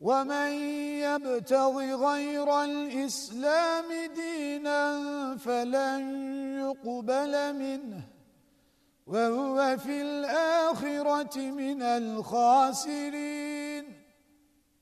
ومن يبتغ غير الإسلام دينا فلن يقبل منه وهو في الآخرة من الخاسرين.